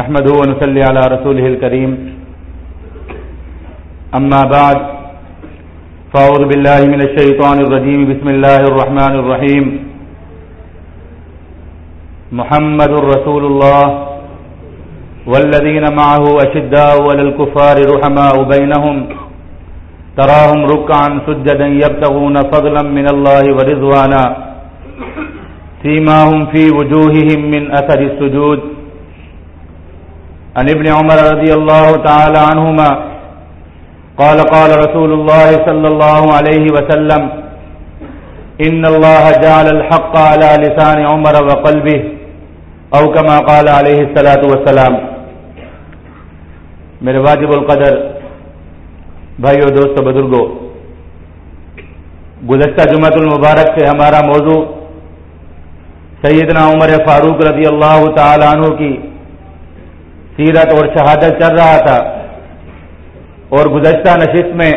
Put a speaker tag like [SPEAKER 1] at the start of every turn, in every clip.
[SPEAKER 1] نحمده ونصلي على رسوله الكريم. أما بعد، فأعوذ بالله من الشيطان الرجيم. بسم الله الرحمن الرحيم. محمد رسول الله، والذين معه أشداء وللكفار رحماء بينهم. تراهم ركعا سجدا يبتغون فضلا من الله ورضوانا. سيماهم في وجوههم من أثر السجود. عن ابن عمر رضي الله تعالى عنهما قال قال رسول الله صلى الله عليه وسلم إن الله جعل الحق على لسان عمر وقلبه أو كما قال عليه الصلاة والسلام میرے واجب القدر بھائیو دوستو بزرگو، گزشتہ جمعت المبارک سے ہمارا موضوع سیدنا عمر فاروق رضی اللہ تعالی عنہ کی سیرت اور شہادت چل رہا تھا اور گزشتہ نشست میں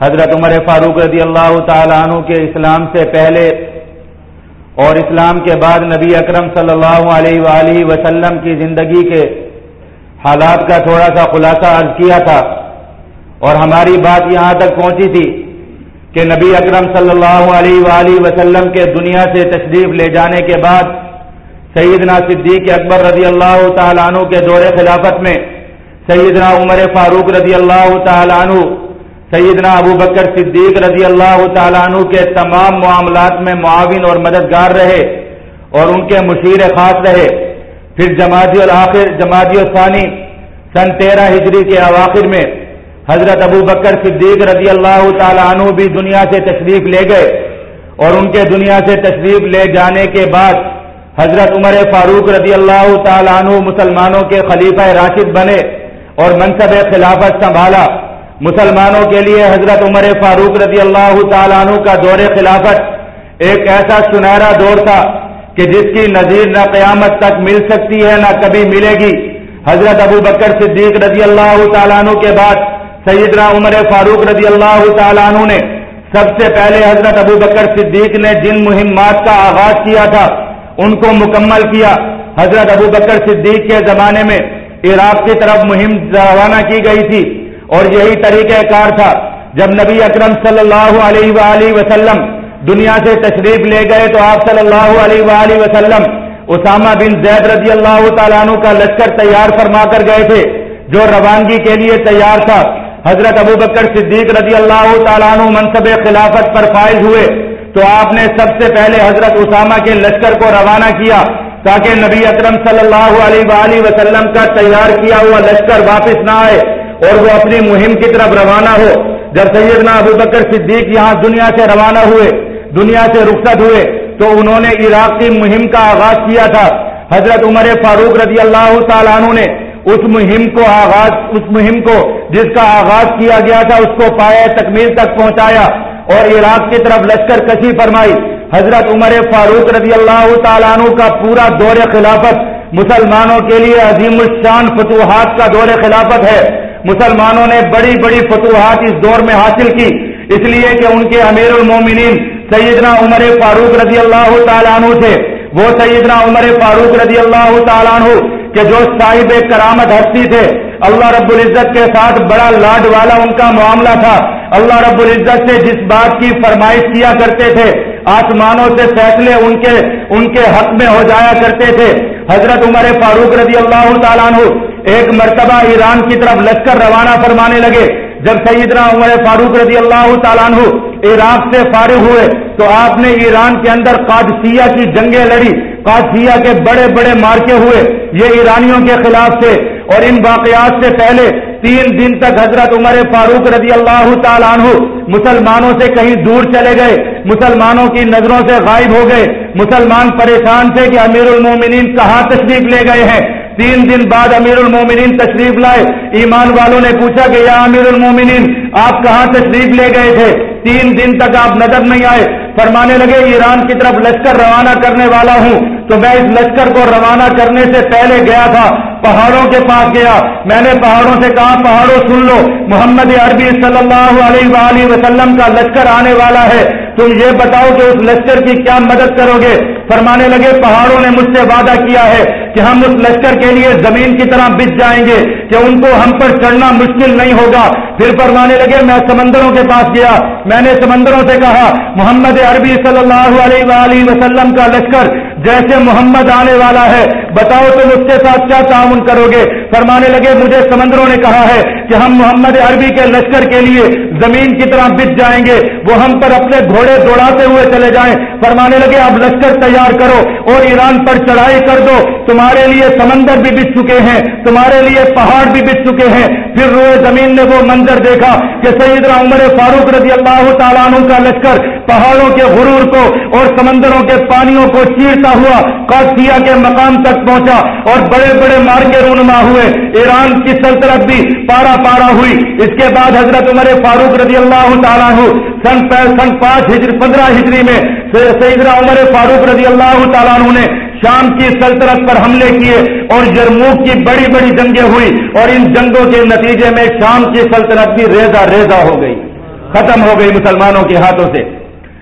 [SPEAKER 1] حضرت عمر فاروق رضی اللہ تعالی عنہ کے اسلام سے پہلے اور اسلام کے بعد نبی اکرم صلی اللہ علیہ وآلہ وسلم کی زندگی کے حالات کا تھوڑا سا خلاصہ عرض کیا تھا اور ہماری بات یہاں تک پہنچی تھی کہ نبی اکرم صلی اللہ علیہ وآلہ وسلم کے دنیا سے تشریف لے جانے کے بعد سیدنا صدیق اکبر رضی اللہ تعالیٰ عنہ کے دور خلافت میں، سیدنا عمر فاروق رضی اللہ تعالیٰ عنہ، سیدنا ابو بکر صدیق رضی اللہ تعالیٰ عنہ کے تمام معاملات میں معاون اور مددگار رہے اور ان کے مشیر خاص رہے۔ پھر جماعتی الآخر جماعتی الثانی، سن تیرہ ہجری کے اواخر میں حضرت ابو بکر صدیق رضی اللہ تعالیٰ عنہ بھی دنیا سے تشریف لے گئے اور ان کے دنیا سے تشریف لے جانے کے بعد حضرت عمر فاروق رضی اللہ تعالیٰ عنہ مسلمانوں کے خلیفہ راشد بنے اور منصب خلافت سنبھالا۔ مسلمانوں کے لیے حضرت عمر فاروق رضی اللہ تعالیٰ عنہ کا دور خلافت ایک ایسا سنہرا دور تھا کہ جس کی نظیر نہ قیامت تک مل سکتی ہے نہ کبھی ملے گی۔ حضرت ابو بکر صدیق رضی اللہ تعالیٰ عنہ کے بعد سیدنا عمر فاروق رضی اللہ تعالیٰ عنہ نے سب سے پہلے حضرت ابو بکر صدیق نے جن مہمات کا آغاز کیا تھا ان کو مکمل کیا۔ حضرت ابو بکر صدیق کے زمانے میں عراق کی طرف مہم روانہ کی گئی تھی اور یہی طریقہ کار تھا۔ جب نبی اکرم صلی اللہ علیہ وآلہ وسلم دنیا سے تشریف لے گئے تو آپ صلی اللہ علیہ وآلہ وسلم اسامہ بن زید رضی اللہ تعالیٰ عنہ کا لشکر تیار فرما کر گئے تھے، جو روانگی کے لیے تیار تھا۔ حضرت ابو بکر صدیق رضی اللہ تعالیٰ عنہ منصب خلافت پر فائز ہوئے۔ تو آپ نے سب سے پہلے حضرت اسامہ کے لشکر کو روانہ کیا تاکہ نبی اکرم صلی اللہ علیہ وآلہ وسلم کا تیار کیا ہوا لشکر واپس نہ آئے اور وہ اپنی مہم کی طرف روانہ ہو۔ جب سیدنا ابو بکر صدیق یہاں دنیا سے روانہ ہوئے، دنیا سے رخصت ہوئے، تو انہوں نے عراق کی مہم کا آغاز کیا تھا۔ حضرت عمر فاروق رضی اللہ تعالیٰ عنہ نے اس مہم کو آغاز، اس مہم کو جس کا آغاز کیا گیا تھا، اس کو پایا تکمیل تک پہنچایا۔ اور عراق کی طرف لشکر کشی فرمائی۔ حضرت عمر فاروق رضی اللہ تعالیٰ عنہ کا پورا دور خلافت مسلمانوں کے لیے عظیم الشان فتوحات کا دور خلافت ہے۔ مسلمانوں نے بڑی بڑی فتوحات اس دور میں حاصل کی۔ اس لیے کہ ان کے امیر المومنین سیدنا عمر فاروق رضی اللہ تعالیٰ عنہ تھے۔ وہ سیدنا عمر فاروق رضی اللہ تعالیٰ عنہ کہ جو صاحب کرامت ہستی تھے۔ اللہ رب العزت کے ساتھ بڑا لاڈ والا ان کا معاملہ تھا۔ اللہ رب العزت سے جس بات کی فرمائش کیا کرتے تھے، آسمانوں سے فیصلے ان کے ان کے حق میں ہو جایا کرتے تھے۔ حضرت عمر فاروق رضی اللہ تعالیٰ عنہ ایک مرتبہ ایران کی طرف لشکر روانہ فرمانے لگے۔ جب سیدنا عمر فاروق رضی اللہ تعالیٰ عنہ عراق سے فارغ ہوئے، تو آپ نے ایران کے اندر قادسیہ کی جنگیں لڑی۔ قادسیہ کے بڑے بڑے مارکے ہوئے۔ یہ ایرانیوں کے خلاف تھے۔ اور ان واقعات سے پہلے تین دن تک حضرت عمر فاروق رضی اللہ تعالیٰ عنہ مسلمانوں سے کہیں دور چلے گئے، مسلمانوں کی نظروں سے غائب ہو گئے، مسلمان پریشان تھے کہ امیر المومنین کہاں تشریف لے گئے ہیں۔ تین دن بعد امیر المومنین تشریف لائے۔ ایمان والوں نے پوچھا کہ یا امیر المومنین، آپ کہاں تشریف لے گئے تھے؟ تین دن تک آپ نظر نہیں آئے۔ فرمانے لگے، ایران کی طرف لشکر روانہ کرنے والا ہوں۔ تو میں اس لشکر کو روانہ کرنے سے پہلے گیا تھا، پہاڑوں کے پاس گیا۔ میں نے پہاڑوں سے کہا، پہاڑوں سن لو، محمد عربی صلی اللہ علیہ وآلہ وسلم کا لشکر آنے والا ہے۔ تم یہ بتاؤ کہ اس لشکر کی کیا مدد کرو گے؟ فرمانے لگے، پہاڑوں نے مجھ سے وعدہ کیا ہے کہ ہم اس لشکر کے لیے زمین کی طرح بچ جائیں گے، کہ ان کو ہم پر چڑھنا مشکل نہیں ہوگا۔ پھر فرمانے لگے، میں سمندروں کے پاس گیا۔ میں نے سمندروں سے کہا، محمد عربی صلی اللہ علیہ وآلہ وسلم کا لشکر جیسے محمد آنے والا ہے، بتاؤ تم اس کے ساتھ کیا تعاون کرو گے؟ فرمانے لگے، مجھے سمندروں نے کہا ہے کہ ہم محمد عربی کے لشکر کے لیے زمین کی طرح بچ جائیں گے، وہ ہم پر اپنے گھوڑے دوڑاتے ہوئے چلے جائیں۔ فرمانے لگے، اب لشکر تیار کرو اور ایران پر چڑھائی کر دو۔ تمہارے لیے سمندر بھی بچ چکے ہیں، تمہارے لیے پہاڑ بھی بچ چکے ہیں۔ پھر روئے زمین نے وہ منظر دیکھا کہ سیدنا عمر فاروق رضی اللہ تعالیٰ عنہ کا لشکر پہاڑوں کے غرور کو اور سمندروں کے پانیوں کو چیرتا ہوا کاسیا کے مقام تک پہنچا اور بڑے بڑے مار کے رونما ہوئے۔ ایران کی سلطنت بھی پارا پارا ہوئی۔ اس کے بعد حضرت عمر فاروق رضی اللہ تعالیٰ سن سن پانچ ہجری پندرہ ہجری میں سیدنا عمر فاروق رضی اللہ تعالیٰ نے شام کی سلطنت پر حملے کیے اور جرموک کی بڑی بڑی جنگیں ہوئی اور ان جنگوں کے نتیجے میں شام کی سلطنت بھی ریزا ریزا ہو گئی۔ ختم ہو گئی مسلمانوں کے ہاتھوں سے۔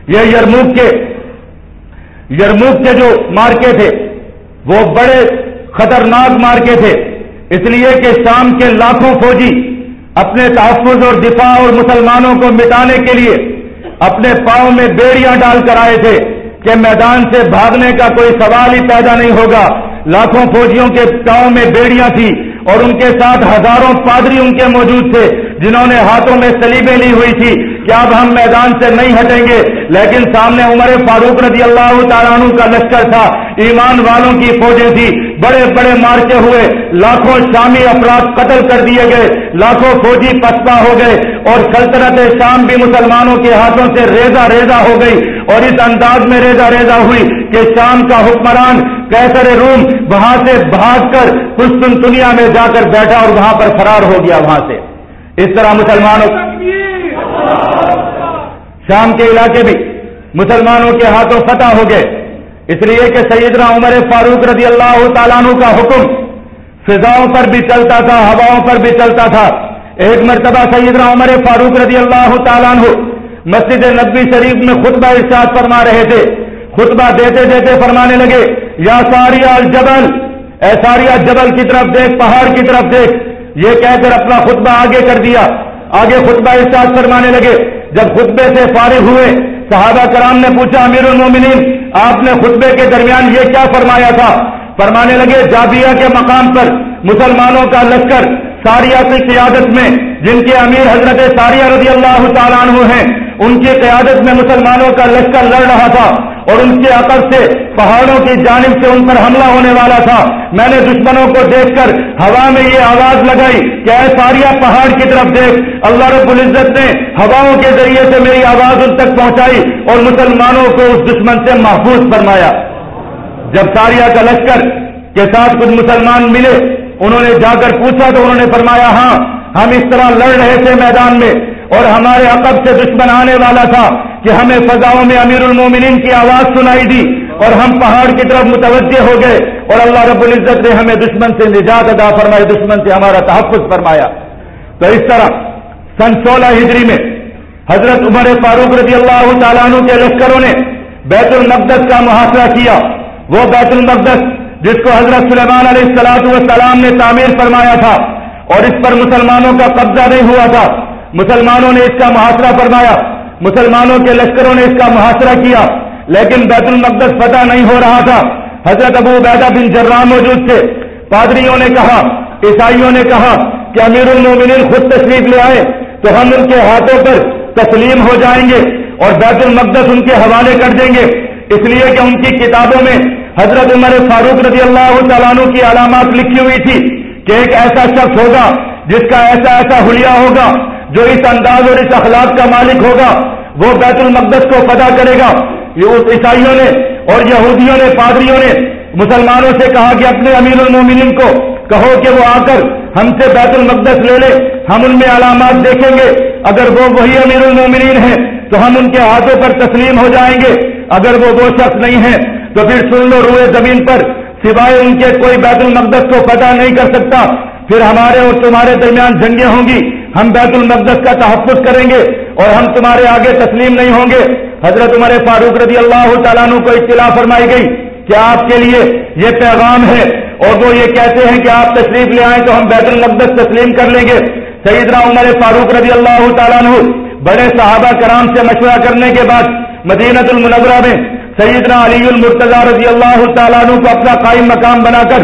[SPEAKER 1] یہ یرموک کے یرموک کے جو مارکے تھے، وہ بڑے خطرناک مارکے تھے۔ اس لیے کہ شام کے لاکھوں فوجی اپنے تحفظ اور دفاع اور مسلمانوں کو مٹانے کے لیے اپنے پاؤں میں بیڑیاں ڈال کر آئے تھے کہ میدان سے بھاگنے کا کوئی سوال ہی پیدا نہیں ہوگا۔ لاکھوں فوجیوں کے پاؤں میں بیڑیاں تھی اور ان کے ساتھ ہزاروں پادری ان کے موجود تھے جنہوں نے ہاتھوں میں سلیبیں لی ہوئی تھی کہ اب ہم میدان سے نہیں ہٹیں گے۔ لیکن سامنے عمر فاروق رضی اللہ تعالیٰ عنہ کا لشکر تھا۔ ایمان والوں کی فوجیں تھی بڑے بڑے مارچے ہوئے۔ لاکھوں شامی افراد قتل کر دیے گئے۔ لاکھوں فوجی پسپا ہو گئے۔ اور سلطنت شام بھی مسلمانوں کے ہاتھوں سے ریزا ریزا ہو گئی۔ اور اس انداز میں ریزا ریزا ہوئی کہ شام کا حکمران کیسر روم وہاں سے بھاگ کر کچھ دنیا میں جا کر بیٹھا اور وہاں پر فرار ہو گیا۔ وہاں سے اس طرح مسلمانوں شام کے علاقے بھی مسلمانوں کے ہاتھوں فتح ہو گئے۔ اس لیے کہ سیدنا عمر فاروق رضی اللہ تعالیٰ عنہ کا حکم فضاؤں پر بھی چلتا تھا، ہواؤں پر بھی چلتا تھا۔ ایک مرتبہ سیدنا عمر فاروق رضی اللہ تعالیٰ عنہ مسجد نبی شریف میں خطبہ ارشاد فرما رہے تھے۔ خطبہ دیتے دیتے فرمانے لگے، یا ساریا الجبل، اے ساریا جبل کی طرف دیکھ، پہاڑ کی طرف دیکھ۔ یہ کہہ کر اپنا خطبہ آگے کر دیا۔ آگے خطبہ ارشاد فرمانے لگے جب خطبے سے فارغ ہوئے، صحابہ کرام نے پوچھا، امیر المومنین، آپ نے خطبے کے درمیان یہ کیا فرمایا تھا؟ فرمانے لگے، جابیہ کے مقام پر مسلمانوں کا لشکر ساریہ کی قیادت میں، جن کے امیر حضرت ساریہ رضی اللہ تعالیٰ عنہ ہیں، ان کی قیادت میں مسلمانوں کا لشکر لڑ رہا تھا۔ اور ان کے عقب سے پہاڑوں کی جانب سے ان پر حملہ ہونے والا تھا۔ میں نے دشمنوں کو دیکھ کر ہوا میں یہ آواز لگائی کہ اے ساریا پہاڑ کی طرف دیکھ۔ اللہ رب العزت نے ہواؤں کے ذریعے سے میری آواز ان تک پہنچائی اور مسلمانوں کو اس دشمن سے محفوظ فرمایا۔ جب ساریا کا لشکر کے ساتھ کچھ مسلمان ملے، انہوں نے جا کر پوچھا تو انہوں نے فرمایا ہاں ہم اس طرح لڑ رہے تھے میدان میں۔ اور ہمارے عقب سے دشمن آنے والا تھا کہ ہمیں فضاؤں میں امیر المومنین کی آواز سنائی دی اور ہم پہاڑ کی طرف متوجہ ہو گئے اور اللہ رب العزت نے ہمیں دشمن سے نجات ادا فرمائی، دشمن سے ہمارا تحفظ فرمایا۔ تو اس طرح سن سولہ ہجری میں حضرت عمر فاروق رضی اللہ تعالیٰ عنہ کے لشکروں نے بیت المقدس کا محاصرہ کیا۔ وہ بیت المقدس جس کو حضرت سلیمان علیہ السلاط والسلام نے تعمیر فرمایا تھا اور اس پر مسلمانوں کا قبضہ نہیں ہوا تھا۔ مسلمانوں نے اس کا محاصرہ فرمایا، مسلمانوں کے لشکروں نے اس کا محاصرہ کیا، لیکن بیت المقدس فتح نہیں ہو رہا تھا۔ حضرت ابو بیدہ بن جرام موجود تھے۔ پادریوں نے کہا، عیسائیوں نے کہا کہ امیر المومنین خود تشریف لے آئے، تو ہم ان کے ہاتھوں پر تسلیم ہو جائیں گے اور بیت المقدس ان کے حوالے کر دیں گے۔ اس لیے کہ ان کی کتابوں میں حضرت عمر فاروق رضی اللہ تعالیٰ کی علامات لکھی ہوئی تھی کہ ایک ایسا شخص ہوگا جس کا ایسا ایسا حلیہ ہوگا۔ جو اس انداز اور اس اخلاق کا مالک ہوگا، وہ بیت المقدس کو پتا کرے گا۔ یہ اس عیسائیوں نے اور یہودیوں نے، پادریوں نے مسلمانوں سے کہا کہ اپنے امیر المومنین کو کہو کہ وہ آ کر ہم سے بیت المقدس لے لے، ہم ان میں علامات دیکھیں گے۔ اگر وہ وہی امیر المومنین ہیں، تو ہم ان کے ہاتھوں پر تسلیم ہو جائیں گے۔ اگر وہ وہ شخص نہیں ہے تو پھر سن لو روئے زمین پر، سوائے ان کے کوئی بیت المقدس کو فتح نہیں کر سکتا۔ پھر ہمارے اور تمہارے درمیان جنگیں ہوں گی۔ ہم بیت المقدس کا تحفظ کریں گے اور ہم تمہارے آگے تسلیم نہیں ہوں گے۔ حضرت عمر فاروق رضی اللہ تعالیٰ کو اطلاع فرمائی گئی کہ آپ کے لیے یہ پیغام ہے اور وہ یہ کہتے ہیں کہ آپ تشریف لے آئیں تو ہم بیت المقدس تسلیم کر لیں گے۔ سیدنا عمر فاروق رضی اللہ تعالیٰ بڑے صحابہ کرام سے مشورہ کرنے کے بعد مدینت المنورہ میں سیدنا علی المرتضی رضی اللہ تعالیٰ عنہ کو اپنا قائم مقام بنا کر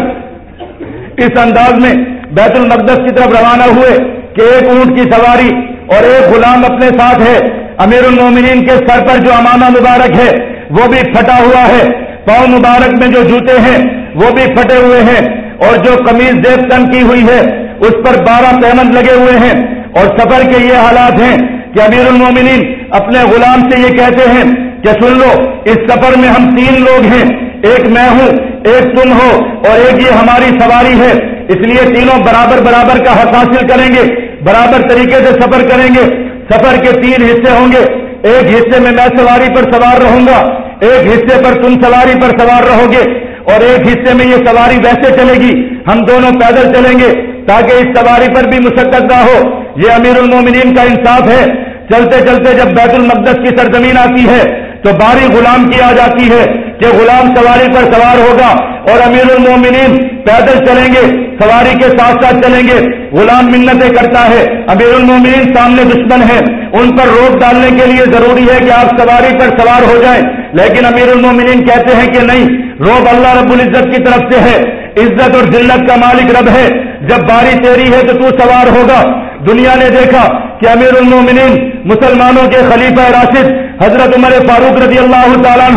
[SPEAKER 1] اس انداز میں بیت المقدس کی طرف روانہ ہوئے۔ کہ ایک اونٹ کی سواری اور ایک غلام اپنے ساتھ ہے۔ امیر المومنین کے سر پر جو امامہ مبارک ہے، وہ بھی پھٹا ہوا ہے۔ پاؤں مبارک میں جو جوتے ہیں، وہ بھی پھٹے ہوئے ہیں۔ اور جو قمیض دیو تن کی ہوئی ہے، اس پر بارہ پیمند لگے ہوئے ہیں۔ اور سفر کے یہ حالات ہیں کہ امیر المومنین اپنے غلام سے یہ کہتے ہیں کہ سن لو، اس سفر میں ہم تین لوگ ہیں۔ ایک میں ہوں، ایک تم ہو، اور ایک یہ ہماری سواری ہے۔ اس لیے تینوں برابر برابر کا حق حاصل کریں گے۔ برابر طریقے سے سفر کریں گے۔ سفر کے تین حصے ہوں گے۔ ایک حصے میں میں سواری پر سوار رہوں گا۔ ایک حصے پر تم سواری پر سوار رہو گے۔ اور ایک حصے میں یہ سواری ویسے چلے گی۔ ہم دونوں پیدل چلیں گے تاکہ اس سواری پر بھی مشقت نہ ہو۔ یہ امیر المومنین کا انصاف ہے۔ چلتے چلتے جب بیت المقدس کی سرزمین آتی ہے تو باری غلام کی آ جاتی ہے کہ غلام سواری پر سوار ہوگا اور امیر المومنین پیدل چلیں گے، سواری کے ساتھ ساتھ چلیں گے۔ غلام منتیں کرتا ہے، امیر المومنین سامنے دشمن ہے ان پر روک ڈالنے کے لیے ضروری ہے کہ آپ سواری پر سوار ہو جائیں۔ لیکن امیر المومنین کہتے ہیں کہ نہیں، روب اللہ رب العزت کی طرف سے ہے۔ عزت اور ذلت کا مالک رب ہے۔ جب باری تیری ہے تو تو سوار ہوگا۔ دنیا نے دیکھا کہ امیر المومنین مسلمانوں کے خلیفہ راشد حضرت عمر فاروق رضی اللہ تعالیٰ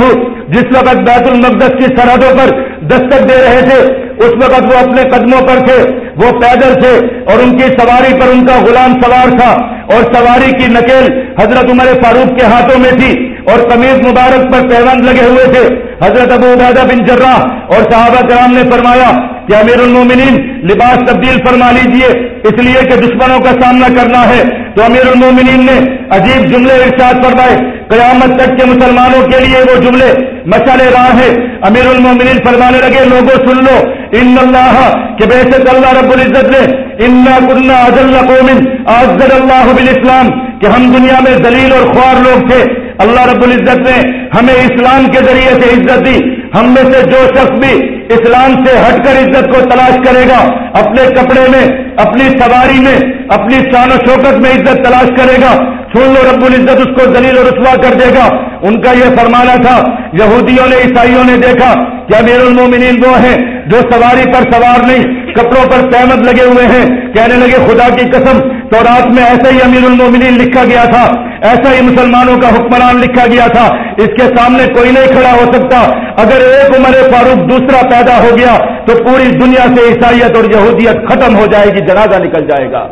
[SPEAKER 1] جس وقت بیت المقدس کی سرحدوں پر دستک دے رہے تھے، اس وقت وہ اپنے قدموں پر تھے، وہ پیدل تھے اور ان کی سواری پر ان کا غلام سوار تھا اور سواری کی نکیل حضرت عمر فاروق کے ہاتھوں میں تھی اور قمیض مبارک پر پیوند لگے ہوئے تھے۔ حضرت ابو عبیدہ بن جرہ اور صحابہ کرام نے فرمایا کہ امیر المومنین لباس تبدیل فرما لیجیے، اس لیے کہ دشمنوں کا سامنا کرنا ہے۔ تو امیر المومنین نے عجیب جملے ارشاد فرمائے، قیامت تک کے مسلمانوں کے لیے وہ جملے مسئلے راہ ہے امیر المومنین فرمانے لگے، لوگوں سن لو، ان اللہ کہ بے شک اللہ رب العزت نے انا کنہ عزل قومن آزد اللہ بالاسلام کہ ہم دنیا میں دلیل اور خوار لوگ تھے۔ اللہ رب العزت نے ہمیں اسلام کے ذریعے سے عزت دی۔ ہم میں سے جو شخص بھی اسلام سے ہٹ کر عزت کو تلاش کرے گا، اپنے کپڑے میں، اپنی سواری میں، اپنی شان و شوکت میں عزت تلاش کرے گا۔ سن لو رب العزت، اس کو دلیل و رسوا کر دے گا۔ ان کا یہ فرمانا تھا، یہودیوں نے، عیسائیوں نے دیکھا کہ امیر المومنین وہ ہیں جو سواری پر سوار نہیں کپڑوں پر سہمت لگے ہوئے ہیں۔ کہنے لگے، خدا کی قسم تو رات میں ایسا ہی امیر المومنین لکھا گیا تھا، ایسا ہی مسلمانوں کا حکمران لکھا گیا تھا۔ اس کے سامنے کوئی نہیں کھڑا ہو سکتا۔ اگر ایک عمر فاروق دوسرا پیدا ہو گیا، تو پوری دنیا سے عیسائیت اور یہودیت ختم ہو جائے گی، جنازہ نکل جائے گا۔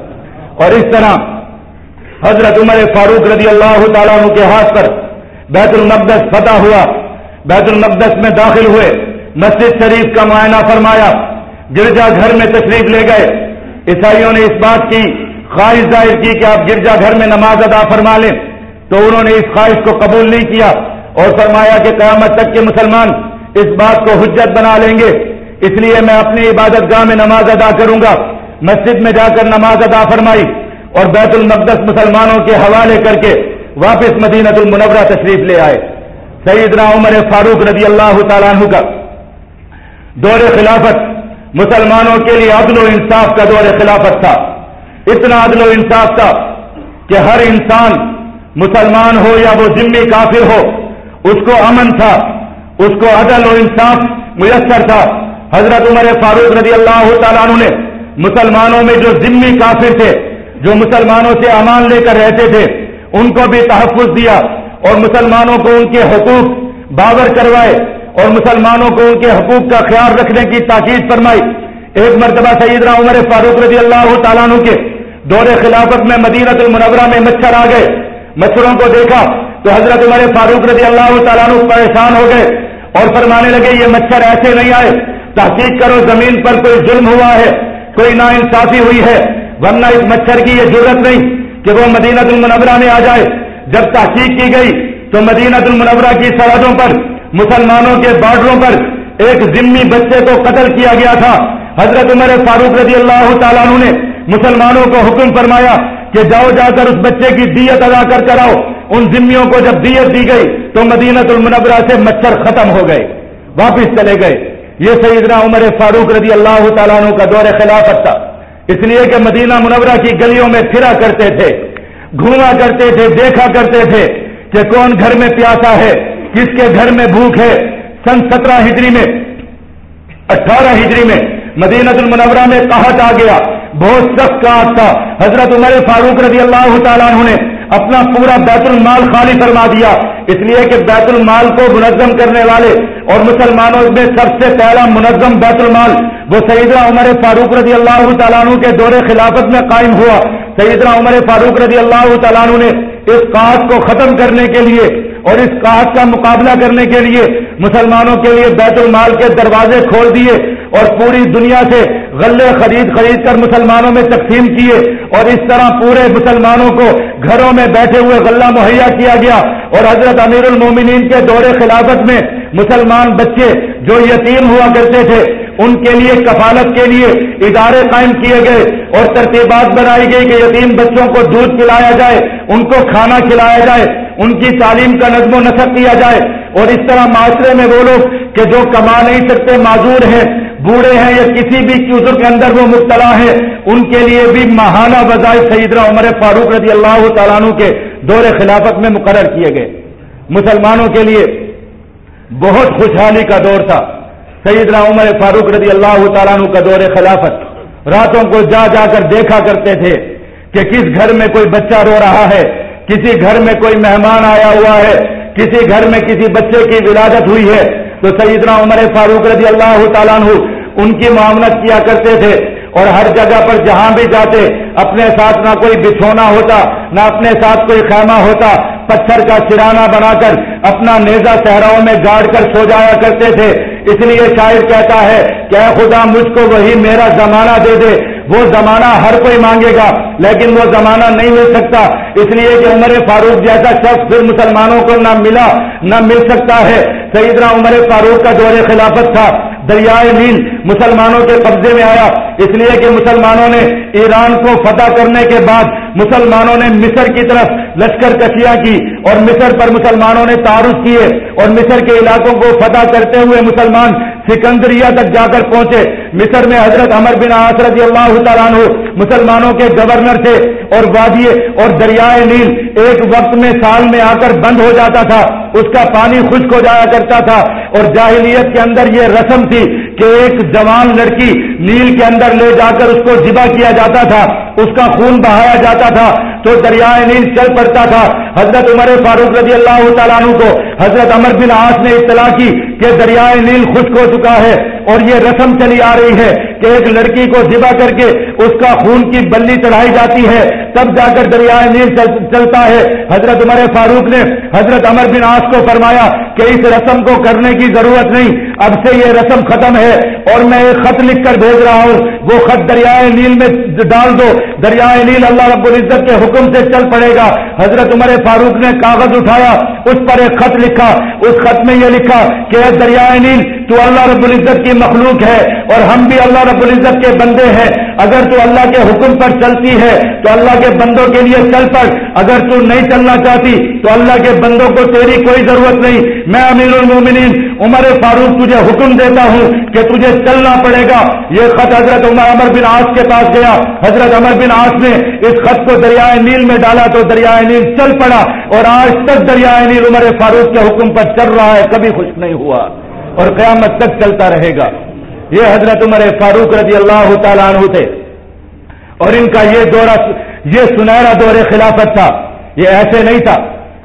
[SPEAKER 1] اور اس طرح حضرت عمر فاروق رضی اللہ تعالیٰ کے ہاتھ پر بیت المقدس فتح ہوا۔ بیت المقدس میں داخل ہوئے۔ مسجد شریف کا معائنہ فرمایا گرجا گھر میں تشریف لے گئے۔ عیسائیوں نے اس بات کی، خواہش ظاہر کی کہ آپ گرجا گھر میں نماز ادا فرما لیں۔ تو انہوں نے اس خواہش کو قبول نہیں کیا اور فرمایا کہ قیامت تک کے مسلمان اس بات کو حجت بنا لیں گے۔ اس لیے میں اپنی عبادت گاہ میں نماز ادا کروں گا۔ مسجد میں جا کر نماز ادا فرمائی اور بیت المقدس مسلمانوں کے حوالے کر کے واپس مدینت المنورہ تشریف لے آئے۔ سیدنا عمر فاروق رضی اللہ تعالیٰ عنہ کا دور خلافت مسلمانوں کے لیے عدل و انصاف کا دور خلافت تھا۔ اتنا عدل و انصاف تھا کہ ہر انسان مسلمان ہو یا وہ ذمہ کافر ہو، اس کو امن تھا، اس کو عدل و انصاف میسر تھا۔ حضرت عمر فاروق رضی اللہ تعالیٰ عنہ نے مسلمانوں میں جو ذمہ کافر تھے، جو مسلمانوں سے امان لے کر رہتے تھے، ان کو بھی تحفظ دیا اور مسلمانوں کو ان کے حقوق باور کروائے۔ اور مسلمانوں کو ان کے حقوق کا خیال رکھنے کی تاکید فرمائی۔ ایک مرتبہ سیدنا عمر فاروق رضی اللہ تعالیٰ عنہ کے دور خلافت میں مدینت المنورہ میں مچھر آ گئے۔ مچھروں کو دیکھا تو حضرت عمر فاروق رضی اللہ تعالیٰ عنہ پریشان ہو گئے اور فرمانے لگے، یہ مچھر ایسے نہیں آئے۔ تحقیق کرو، زمین پر کوئی ظلم ہوا ہے، کوئی نا انصافی ہوئی ہے، ورنہ اس مچھر کی یہ ضرورت نہیں کہ وہ مدینت المنورہ میں آ جائے۔ جب تحقیق کی گئی تو مدینت المنورہ کی سرحدوں پر مسلمانوں کے بارڈروں پر ایک ذمی بچے کو قتل کیا گیا تھا۔ حضرت عمر فاروق رضی اللہ تعالیٰ عنہ نے مسلمانوں کو حکم فرمایا کہ جاؤ جا کر اس بچے کی دیت ادا کر کر آؤ ان ذمیوں کو جب دیت دی گئی تو مدینت المنورہ سے مچھر ختم ہو گئے، واپس چلے گئے۔ یہ سیدنا عمر فاروق رضی اللہ تعالیٰ عنہ کا دور خلافت تھا۔ اس لیے کہ مدینہ منورہ کی گلیوں میں پھرا کرتے تھے، گھوما کرتے تھے، دیکھا کرتے تھے کہ کون گھر میں پیاسا ہے۔ کس کے گھر میں بھوک ہے، سن سترہ ہجری میں، اٹھارہ ہجری میں مدینہ المنورہ میں کہا آ گیا، بہت سخت کا تھا۔ حضرت عمر فاروق رضی اللہ تعالیٰ عنہ نے اپنا پورا بیت المال خالی فرما دیا۔ اس لیے کہ بیت المال کو منظم کرنے والے اور مسلمانوں میں سب سے پہلا منظم بیت المال، وہ سیدنا عمر فاروق رضی اللہ تعالیٰ عنہ کے دور خلافت میں قائم ہوا۔ سیدنا عمر فاروق رضی اللہ تعالیٰ عنہ نے اس کاٹ کو ختم کرنے کے لیے اور اس کاٹ کا مقابلہ کرنے کے لیے مسلمانوں کے لیے بیت المال کے دروازے کھول دیے اور پوری دنیا سے غلے خرید خرید کر مسلمانوں میں تقسیم کیے اور اس طرح پورے مسلمانوں کو گھروں میں بیٹھے ہوئے غلہ مہیا کیا گیا اور حضرت امیر المومنین کے دور خلافت میں مسلمان بچے جو یتیم ہوا کرتے تھے ان کے لیے کفالت کے لیے ادارے قائم کیے گئے اور ترتیبات بنائی گئی کہ یتیم بچوں کو دودھ پلایا جائے، ان کو کھانا کھلایا جائے، ان کی تعلیم کا نظم و نسق کیا جائے۔ اور اس طرح معاشرے میں وہ لوگ کہ جو کما نہیں سکتے، معذور ہیں، بوڑھے ہیں یا کسی بھی چوزر کے اندر وہ مبتلا ہے ان کے لیے بھی ماہانہ وظائف سیدنا عمر فاروق رضی اللہ تعالیٰ عنہ کے دور خلافت میں مقرر کیے گئے۔ مسلمانوں کے لیے بہت خوشحالی کا دور تھا۔ سیدنا عمر فاروق رضی اللہ تعالیٰ عنہ کا دور خلافت۔ راتوں کو جا جا کر دیکھا کرتے تھے کہ کس گھر میں کوئی بچہ رو رہا ہے، کسی گھر میں کوئی مہمان آیا ہوا ہے، کسی گھر میں کسی بچے کی ولادت ہوئی ہے۔ تو سیدنا عمر فاروق رضی اللہ تعالیٰ عنہ ان کی معاملت کیا کرتے تھے اور ہر جگہ پر جہاں بھی جاتے، اپنے ساتھ نہ کوئی بچھونا ہوتا، نہ اپنے ساتھ کوئی خیمہ ہوتا پتھر کا سرانہ بنا کر اپنا نیزا صحراؤں میں گاڑ کر سو جایا کرتے تھے۔ اس لیے شاعر کہتا ہے کہ اے خدا مجھ کو وہی میرا زمانہ دے دے۔ وہ زمانہ ہر کوئی مانگے گا، لیکن وہ زمانہ نہیں مل سکتا۔ اس لیے کہ عمر فاروق جیسا شخص پھر مسلمانوں کو نہ ملا، نہ مل سکتا ہے۔ سیدنا عمر فاروق کا دور خلافت تھا۔ دریائے نیل مسلمانوں کے قبضے میں آیا۔ اس لیے کہ مسلمانوں نے ایران کو فتح کرنے کے بعد مسلمانوں نے مصر کی طرف لشکر کشیاں کی اور مصر پر مسلمانوں نے تعارف کیے اور مصر کے علاقوں کو فتح کرتے ہوئے مسلمان سکندریہ تک جا کر پہنچے۔ مصر میں حضرت عمر بن رضی اللہ تعالیٰ مسلمانوں کے گورنر تھے اور وادی اور دریائے نیل ایک وقت میں سال میں آ کر بند ہو جاتا تھا۔ اس کا پانی خشک ہو جایا کرتا تھا اور جاہلیت کے اندر یہ رسم تھی کہ ایک جوان لڑکی نیل کے اندر لے جا کر اس کو ذبح کیا جاتا تھا، اس کا خون بہایا جاتا تھا تو دریائے نیل چل پڑتا تھا، حضرت عمر فاروق رضی اللہ تعالیٰ عنہ کو حضرت عمر بن آس نے اطلاع کی کہ دریائے نیل خشک ہو چکا ہے اور یہ رسم چلی آ رہی ہے کہ ایک لڑکی کو ذبح کر کے اس کا خون کی بلی چڑھائی جاتی ہے۔ تب جا کر دریائے نیل چلتا ہے۔ حضرت عمر فاروق نے حضرت عمر بن آس کو فرمایا کہ اس رسم کو کرنے کی ضرورت نہیں، اب سے یہ رسم ختم ہے اور میں ایک خط لکھ کر بھیج رہا ہوں۔ وہ خط دریائے نیل میں ڈال دو۔ دریائے نیل اللہ رب العزت کے حکم سے چل پڑے گا۔ حضرت عمر فاروق نے کاغذ اٹھایا، اس پر ایک خط لکھا۔ اس خط میں یہ لکھا کہ دریائے نیل تو اللہ رب العزت کی مخلوق ہے اور ہم بھی اللہ رب العزت کے بندے ہیں۔ اگر تو اللہ کے حکم پر چلتی ہے، تو اللہ کے بندوں کے لیے چل پڑ۔ اگر تو نہیں چلنا چاہتی، تو اللہ کے بندوں کو تیری کوئی ضرورت نہیں۔ میں امیر المومنین عمر فاروق تجھے حکم دیتا ہوں کہ تجھے چلنا پڑے گا۔ یہ خط حضرت عمر عمر بن آس کے پاس گیا۔ حضرت عمر بن آس نے اس خط کو دریائے نیل میں ڈالا تو دریائے نیل چل پڑا۔ اور آج تک دریائے نیل عمر فاروق کے حکم پر چل رہا ہے، کبھی خوش نہیں ہوا۔ اور قیامت تک چلتا رہے گا۔ یہ حضرت عمر فاروق رضی اللہ تعالیٰ عنہ تھے۔ اور ان کا یہ دورہ، یہ سنہرا دور خلافت تھا۔ یہ ایسے نہیں تھا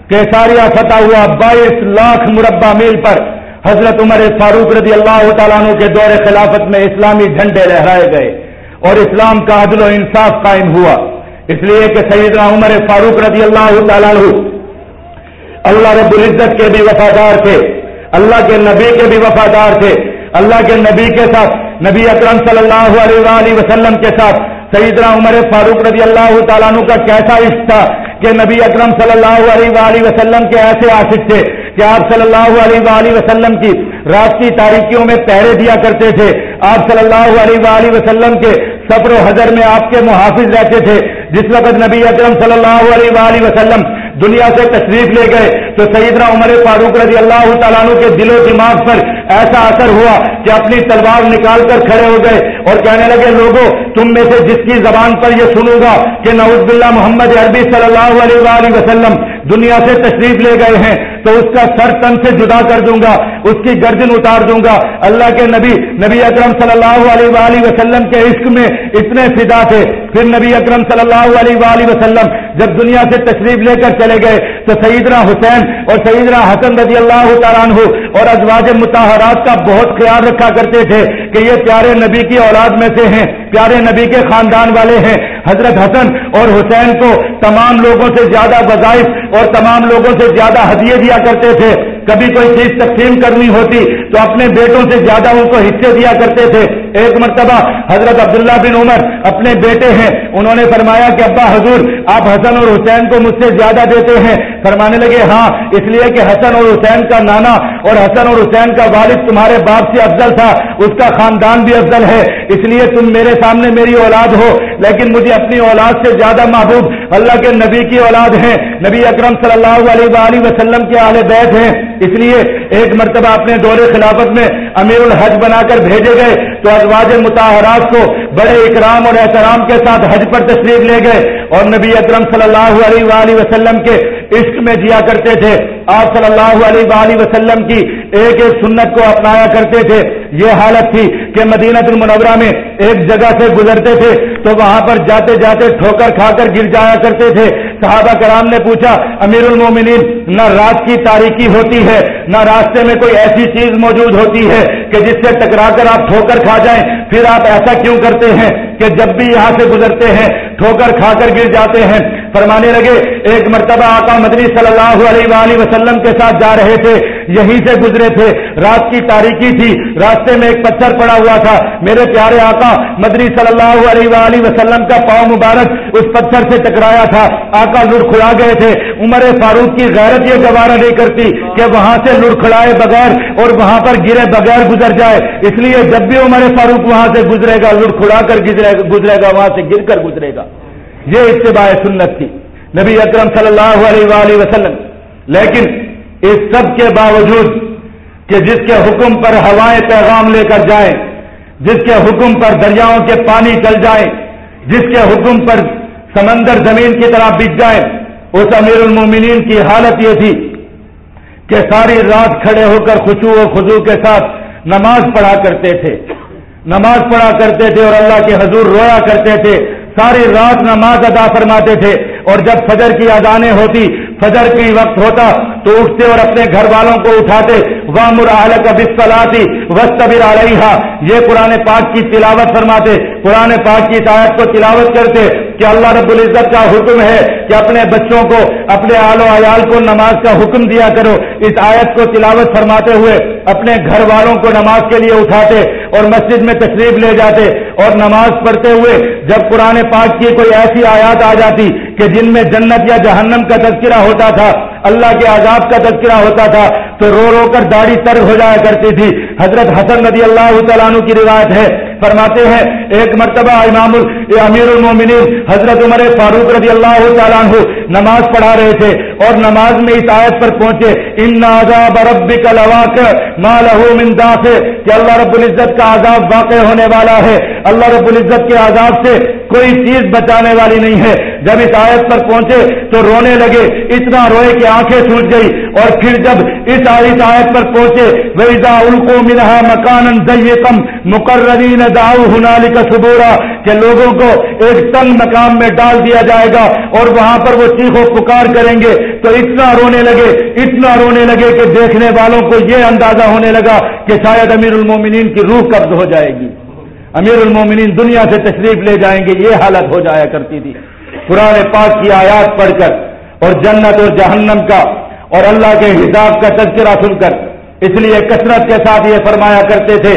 [SPEAKER 1] کہ ساریا فتح ہوا بائیس لاکھ مربع میل پر حضرت عمر فاروق رضی اللہ تعالیٰ عنہ کے دور خلافت میں اسلامی جھنڈے لہرائے گئے اور اسلام کا عدل و انصاف قائم ہوا۔ اس لیے کہ سیدنا عمر فاروق رضی اللہ تعالیٰ عنہ اللہ رب العزت کے بھی وفادار تھے۔ اللہ کے نبی کے بھی وفادار تھے۔ اللہ کے نبی کے ساتھ، نبی اکرم صلی اللہ علیہ وسلم کے ساتھ سیدنا عمر فاروق رضی اللہ تعالیٰ عنہ کا کیسا عشق تھا کہ نبی اکرم صلی اللہ علیہ وسلم کے ایسے عاشق تھے کہ آپ صلی اللہ علیہ وسلم کی رات کی تاریخیوں میں پہرے دیا کرتے تھے۔ آپ صلی اللہ علیہ وسلم کے صبر و حضر میں آپ کے محافظ رہتے تھے۔ جس وقت نبی اکرم صلی اللہ علیہ وسلم دنیا سے تشریف لے گئے تو سیدنا عمر فاروق رضی اللہ تعالیٰ عنہ کے دل و دماغ پر ایسا اثر ہوا کہ اپنی تلوار نکال کر کھڑے ہو گئے اور کہنے لگے لوگوں تم میں سے جس کی زبان پر یہ سنوں گا کہ نعوذ باللہ محمد عربی صلی اللہ علیہ وآلہ وسلم دنیا سے تشریف لے گئے ہیں تو اس کا سر تن سے جدا کر دوں گا، اس کی گردن اتار دوں گا۔ اللہ کے نبی نبی اکرم صلی اللہ علیہ وآلہ وسلم کے عشق میں اتنے فدا تھے۔ پھر نبی اکرم صلی اللہ علیہ وآلہ وسلم جب دنیا سے تشریف لے کر چلے گئے، تو سیدنا حسین اور سیدنا حسن رضی اللہ تعالیٰ عنہ اور ازواج متحرات کا بہت خیال رکھا کرتے تھے کہ یہ پیارے نبی کی اولاد میں سے ہیں، پیارے نبی کے خاندان والے ہیں۔ حضرت حسن اور حسین کو تمام لوگوں سے زیادہ وظائف اور تمام لوگوں سے زیادہ ہدیے دیا کرتے تھے۔ کبھی کوئی چیز تقسیم کرنی ہوتی تو اپنے بیٹوں سے زیادہ ان کو حصے دیا کرتے تھے۔ ایک مرتبہ حضرت عبداللہ بن عمر اپنے بیٹے ہیں، انہوں نے فرمایا کہ ابا حضور، آپ حسن اور حسین کو مجھ سے زیادہ دیتے ہیں۔ فرمانے لگے ہاں اس لیے کہ حسن اور حسین کا نانا اور حسن اور حسین کا والد تمہارے باپ سے افضل تھا، اس کا خاندان بھی افضل ہے۔ اس لیے تم میرے سامنے میری اولاد ہو، لیکن مجھے اپنی اولاد سے زیادہ محبوب اللہ کے نبی کی اولاد ہیں۔ نبی اکرم صلی اللہ علیہ وآلہ وسلم کے اعلی بیت ہیں۔ اس لیے ایک مرتبہ اپنے دور خلافت میں امیر الحج بنا کر بھیجے گئے۔ تو ازواج متحرات کو بڑے اکرام اور احترام کے ساتھ حج پر تشریف لے گئے اور نبی اکرم صلی اللہ علیہ وآلہ وسلم کے عشق میں جیا کرتے تھے۔ آپ صلی اللہ علیہ وآلہ وسلم کی ایک ایک سنت کو اپنایا کرتے تھے۔ یہ حالت تھی کہ مدینہ المنورہ میں ایک جگہ سے گزرتے تھے، تو وہاں پر جاتے جاتے ٹھوکر کھا کر گر جایا کرتے تھے۔ صحابہ کرام نے پوچھا امیر المومنین نہ رات کی تاریخی ہوتی ہے، نہ راستے میں کوئی ایسی چیز موجود ہوتی ہے کہ جس سے ٹکرا کر آپ ٹھوکر کھا جائیں۔ پھر آپ ایسا کیوں کرتے ہیں کہ جب بھی یہاں سے گزرتے ہیں، ٹھوکر کھا کر گر جاتے ہیں؟ فرمانے لگے، ایک مرتبہ آقا مدنی صلی اللہ علیہ وآلہ وسلم کے ساتھ جا رہے تھے، یہیں سے گزرے تھے۔ رات کی تاریخی تھی، راستے میں ایک پتھر پڑا ہوا تھا۔ میرے پیارے آقا مدنی صلی اللہ علیہ وآلہ وسلم کا پاؤں مبارک اس پتھر سے ٹکرایا تھا۔ آقا لڑکھڑا گئے تھے۔ عمر فاروق کی غیرت یہ گوارا نہیں کرتی کہ وہاں سے لڑکھڑائے بغیر اور وہاں پر گرے بغیر گزر جائے۔ اس لیے جب بھی عمر فاروق وہاں سے گزرے گا لڑکھڑا کر گزرے گا، وہاں سے گر کر گزرے گا۔ یہ اتباع سنت تھی۔ نبی اکرم صلی اللہ علیہ وآلہ وسلم۔ لیکن اس سب کے باوجود کہ جس کے حکم پر ہوائیں پیغام لے کر جائیں، جس کے حکم پر دریاؤں کے پانی چل جائیں، جس کے حکم پر سمندر زمین کی طرح بک جائے اس امیر المومنین کی حالت یہ تھی کہ ساری رات کھڑے ہو کر خوشو و خزو کے ساتھ نماز پڑھا کرتے تھے۔ نماز پڑھا کرتے تھے اور اللہ کے حضور رویا کرتے تھے۔ ساری رات نماز ادا فرماتے تھے اور جب فجر کی اذانیں ہوتی، فجر کی وقت ہوتا تو اٹھتے اور اپنے گھر والوں کو اٹھاتے وہ مرحل کا بسلاتی وسطبر علیہ یہ قرآن پاک کی تلاوت فرماتے قرآن پاک کی شاید کو تلاوت کرتے کہ اللہ رب العزت کا حکم ہے کہ اپنے بچوں کو، اپنے آل و عیال کو نماز کا حکم دیا کرو۔ اس آیت کو تلاوت فرماتے ہوئے اپنے گھر والوں کو نماز کے لیے اٹھاتے اور مسجد میں تشریف لے جاتے اور نماز پڑھتے ہوئے جب قرآن پاک کی کوئی ایسی آیات آ جاتی کہ جن میں جنت یا جہنم کا تذکرہ ہوتا تھا، اللہ کے عذاب کا تذکرہ ہوتا تھا، تو رو رو کر داڑھی تر ہو جایا کرتی تھی۔ حضرت حسن نبی اللہ تعالیٰ عنہ کی روایت ہے۔ فرماتے ہیں، ایک مرتبہ امام امیر المومنین حضرت عمر فاروق رضی اللہ تعالیٰ عنہ نماز پڑھا رہے تھے اور نماز میں اس آیت پر پہنچے، ان عذاب ربک لواقع، ما له من دافع. کہ اللہ رب العزت کا عذاب واقع ہونے والا ہے۔ اللہ رب العزت کے عذاب سے کوئی چیز بچانے والی نہیں ہے۔ جب اس آیت پر پہنچے تو رونے لگے، اتنا روئے کہ آنکھیں چھوٹ گئی اور پھر جب اس آیت پر پہنچے ویزا الکو منہا مکان کم مقررین داؤ ہنالی کا سبورا کہ لوگوں کو ایک تنگ مقام میں ڈال دیا جائے گا اور وہاں پر وہ چیخو پکار کریں گے۔ تو اتنا رونے لگے، اتنا رونے لگے کہ دیکھنے والوں کو یہ اندازہ ہونے لگا کہ شاید امیر المومنین کی روح قبض ہو جائے گی۔ امیر المومنین دنیا سے تشریف لے جائیں گے، یہ حالت ہو جایا کرتی تھی۔ پرانے پاک کی آیات پڑھ کر اور جنت اور جہنم کا اور اللہ کے حساب کا تذکرہ سن کر، اس لیے کثرت کے ساتھ یہ فرمایا کرتے تھے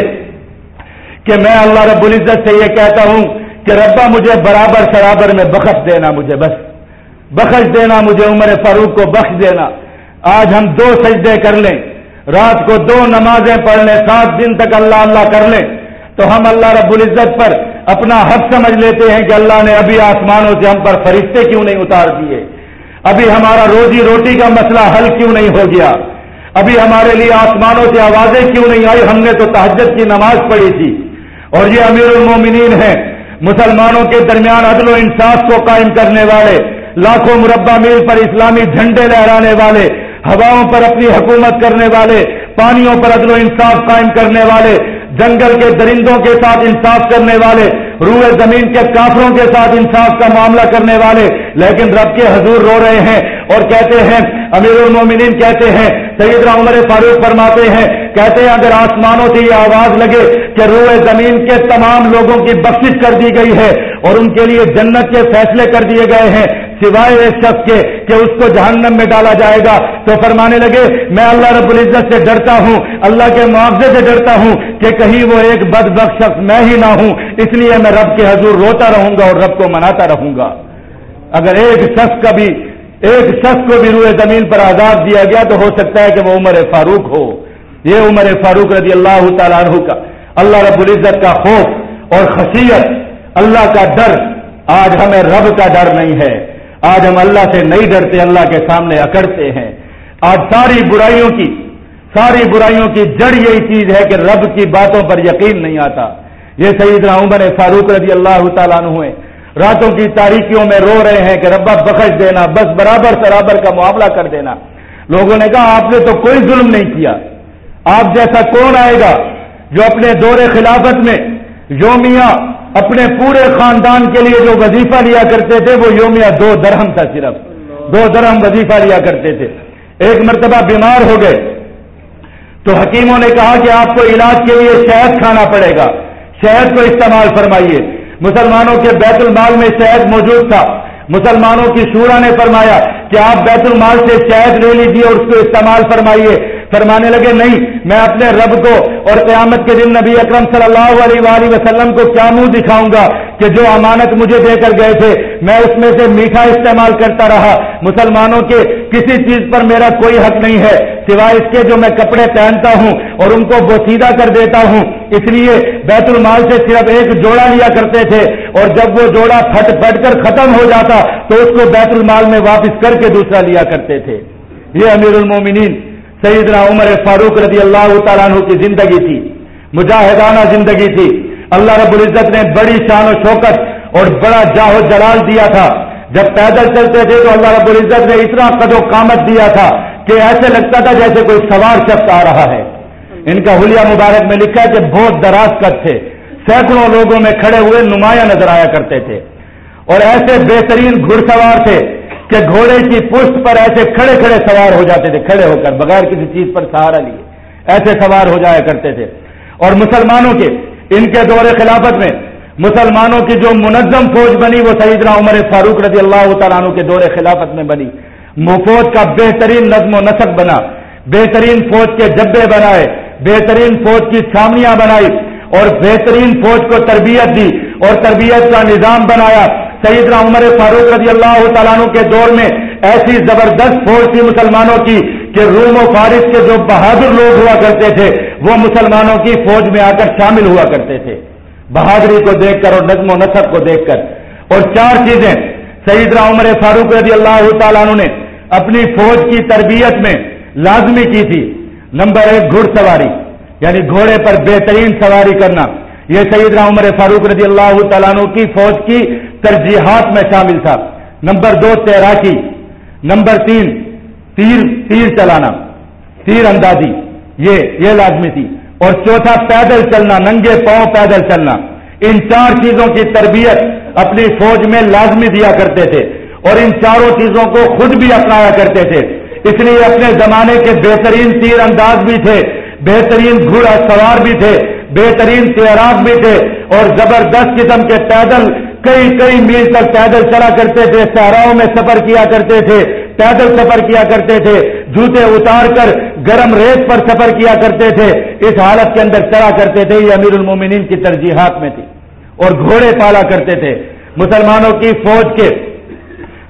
[SPEAKER 1] کہ میں اللہ رب العزت سے یہ کہتا ہوں کہ ربا مجھے برابر شرابر میں بخش دینا مجھے بس۔ بخش دینا مجھے عمر فاروق کو بخش دینا۔ آج ہم دو سجدے کر لیں، رات کو دو نمازیں پڑھ لیں، سات دن تک اللہ اللہ کر لیں۔ تو ہم اللہ رب العزت پر اپنا حق سمجھ لیتے ہیں کہ اللہ نے ابھی آسمانوں سے ہم پر فرشتے کیوں نہیں اتار دیے؟ ابھی ہمارا روزی روٹی کا مسئلہ حل کیوں نہیں ہو گیا؟ ابھی ہمارے لیے آسمانوں سے آوازیں کیوں نہیں آئی ہم نے تو تحجد کی نماز پڑھی تھی۔ اور یہ امیر المومنین ہیں، مسلمانوں کے درمیان عدل و انصاف کو قائم کرنے والے، لاکھوں مربع میل پر اسلامی جھنڈے لہرانے والے، ہواؤں پر اپنی حکومت کرنے والے پانیوں پر عدل و انصاف قائم کرنے والے، جنگل کے درندوں کے ساتھ انصاف کرنے والے، روئے زمین کے کافروں کے ساتھ انصاف کا معاملہ کرنے والے۔ لیکن رب کے حضور رو رہے ہیں اور کہتے ہیں، امیر المومنین کہتے ہیں، سیدنا عمر فاروق فرماتے ہیں، کہتے ہیں، اگر آسمانوں سے یہ آواز لگے کہ روئے زمین کے تمام لوگوں کی بخش کر دی گئی ہے اور ان کے لیے جنت کے فیصلے کر دیے گئے ہیں سوائے اس شخص کے کہ اس کو جہنم میں ڈالا جائے گا۔ تو فرمانے لگے، میں اللہ رب العزت سے ڈرتا ہوں، اللہ کے معاوضے سے ڈرتا ہوں کہ کہیں وہ ایک بد بخش شخص میں ہی نہ ہوں۔ اس لیے میں رب کے حضور روتا رہوں گا اور رب کو مناتا رہوں گا۔ اگر ایک شخص کا بھی ایک شخص کو بھی روئے زمین پر آزاد دیا گیا تو ہو سکتا ہے کہ وہ عمر فاروق ہو۔ یہ عمر فاروق رضی اللہ تعالیٰ عنہ کا، اللہ رب العزت کا خوف اور خصیت اللہ کا ڈر، آج ہمیں رب کا ڈر نہیں ہے۔ آج ہم اللہ سے نہیں ڈرتے، اللہ کے سامنے اکڑتے ہیں۔ آج ساری برائیوں کی، ساری برائیوں کی جڑ یہی چیز ہے کہ رب کی باتوں پر یقین نہیں آتا۔ یہ سیدنا عمر فاروق رضی اللہ تعالیٰ عنہ راتوں کی تاریخیوں میں رو رہے ہیں کہ ربا بخش دینا، بس برابر برابر کا معاملہ کر دینا۔ لوگوں نے کہا، آپ نے تو کوئی ظلم نہیں کیا۔ آپ جیسا کون آئے گا جو اپنے دور خلافت میں یومیہ اپنے پورے خاندان کے لیے جو وظیفہ لیا کرتے تھے، وہ یومیہ دو درہم تھا صرف۔ دو درہم وظیفہ لیا کرتے تھے۔ ایک مرتبہ بیمار ہو گئے۔ تو حکیموں نے کہا کہ آپ کو علاج کے لیے شہد کھانا پڑے گا۔ شہد کو استعمال فرمائیے۔ مسلمانوں کے بیت المال میں شہد موجود تھا۔ مسلمانوں کی شورا نے فرمایا کہ آپ بیت المال سے شہد لے لیجیے اور اس کو استعمال فرمائیے۔ فرمانے لگے، نہیں، میں اپنے رب کو اور قیامت کے دن نبی اکرم صلی اللہ علیہ وآلہ وسلم کو کیا منہ دکھاؤں گا کہ جو امانت مجھے دے کر گئے تھے، میں اس میں سے میٹھا استعمال کرتا رہا. مسلمانوں کے کسی چیز پر میرا کوئی حق نہیں ہے، سوائے اس کے جو میں کپڑے پہنتا ہوں اور ان کو بوسیدہ کر دیتا ہوں۔ اس لیے بیت المال سے صرف ایک جوڑا لیا کرتے تھے اور جب وہ جوڑا پھٹ پھٹ کر ختم ہو جاتا تو اس کو بیت المال میں واپس کر کے دوسرا لیا کرتے تھے۔ یہ امیر المومنین سیدنا عمر فاروق رضی اللہ تعالیٰ عنہ کی زندگی تھی، مجاہدانہ زندگی تھی۔ اللہ رب العزت نے بڑی شان و شوکت اور بڑا جاہ و جلال دیا تھا۔ جب پیدل چلتے تھے تو اللہ رب العزت نے اتنا قد و قامت دیا تھا کہ ایسے لگتا تھا جیسے کوئی سوار شخص آ رہا ہے۔ ان کا حلیہ مبارک میں لکھا ہے کہ بہت دراز قد تھے۔ سینکڑوں لوگوں میں کھڑے ہوئے نمایاں نظر آیا کرتے تھے۔ اور ایسے بہترین گھڑ سوار تھے کہ گھوڑے کی پشت پر ایسے کھڑے کھڑے سوار ہو جاتے تھے، کھڑے ہو کر، بغیر کسی چیز پر سہارا لیے۔ ایسے سوار ہو جایا کرتے تھے۔ اور مسلمانوں کے، ان کے دور خلافت میں، مسلمانوں کی جو منظم فوج بنی، وہ سیدنا عمر فاروق رضی اللہ تعالیٰ عنہ کے دور خلافت میں بنی۔ فوج کا بہترین نظم و نسق بنا، بہترین فوج کے جبے بنائے، بہترین فوج کی چھامیاں بنائی اور بہترین فوج کو تربیت دی اور تربیت کا نظام بنایا۔ سیدنا عمر فاروق رضی اللہ تعالیٰ عنہ کے دور میں ایسی زبردست فوج تھی مسلمانوں کی کہ روم و فارس کے جو بہادر لوگ ہوا کرتے تھے، وہ مسلمانوں کی فوج میں آ کر شامل ہوا کرتے تھے۔ بہادری کو دیکھ کر اور نظم و نصب کو دیکھ کر۔ اور چار چیزیں سیدنا عمر فاروق رضی اللہ تعالیٰ عنہ نے اپنی فوج کی تربیت میں لازمی کی تھی۔ نمبر ایک، گھڑ سواری یعنی گھوڑے پر بہترین سواری کرنا۔ یہ سیدنا عمر فاروق رضی اللہ تعالیٰ عنہ کی فوج کی ترجیحات میں شامل تھا۔ نمبر دو، تیراکی۔ نمبر تین، تیر تیر چلانا۔ تیر اندازی۔ یہ یہ لازمی تھی۔ اور چوتھا، پیدل چلنا، ننگے پاؤں پیدل چلنا۔ ان چار چیزوں کی تربیت اپنی فوج میں لازمی دیا کرتے تھے۔ اور ان چاروں چیزوں کو خود بھی اپنایا کرتے تھے۔ اس لیے اپنے زمانے کے بہترین تیر انداز بھی تھے۔ بہترین گھوڑا، سوار بھی تھے۔ بہترین تیراک بھی تھے۔ اور زبردست قسم کے پیدل کئی کئی میل تک پیدل چلا کرتے تھے سہراؤں میں سفر کیا کرتے تھے، پیدل سفر کیا کرتے تھے، جوتے اتار کر گرم ریت پر سفر کیا کرتے تھے، اس حالت کے اندر چلا کرتے تھے، یہ امیر المومنین کی ترجیحات میں تھی اور گھوڑے پالا کرتے تھے۔ مسلمانوں کی فوج کے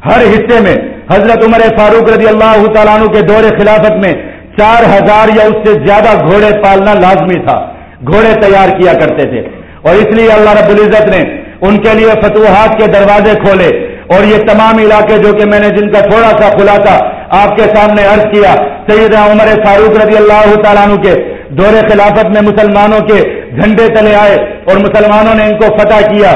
[SPEAKER 1] ہر حصے میں حضرت عمر فاروق رضی اللہ تعالیٰ عنہ کے دور خلافت میں چار ہزار یا اس سے زیادہ گھوڑے پالنا لازمی تھا۔ گھوڑے تیار کیا کرتے تھے۔ اور اس لیے اللہ رب العزت نے ان کے لیے فتوحات کے دروازے کھولے اور یہ تمام علاقے جو کہ میں نے جن کا تھوڑا سا خلاصہ آپ کے سامنے عرض کیا سید عمر فاروق رضی اللہ تعالیٰ عنہ کے دور خلافت میں مسلمانوں کے جھنڈے تلے آئے اور مسلمانوں نے ان کو فتح کیا۔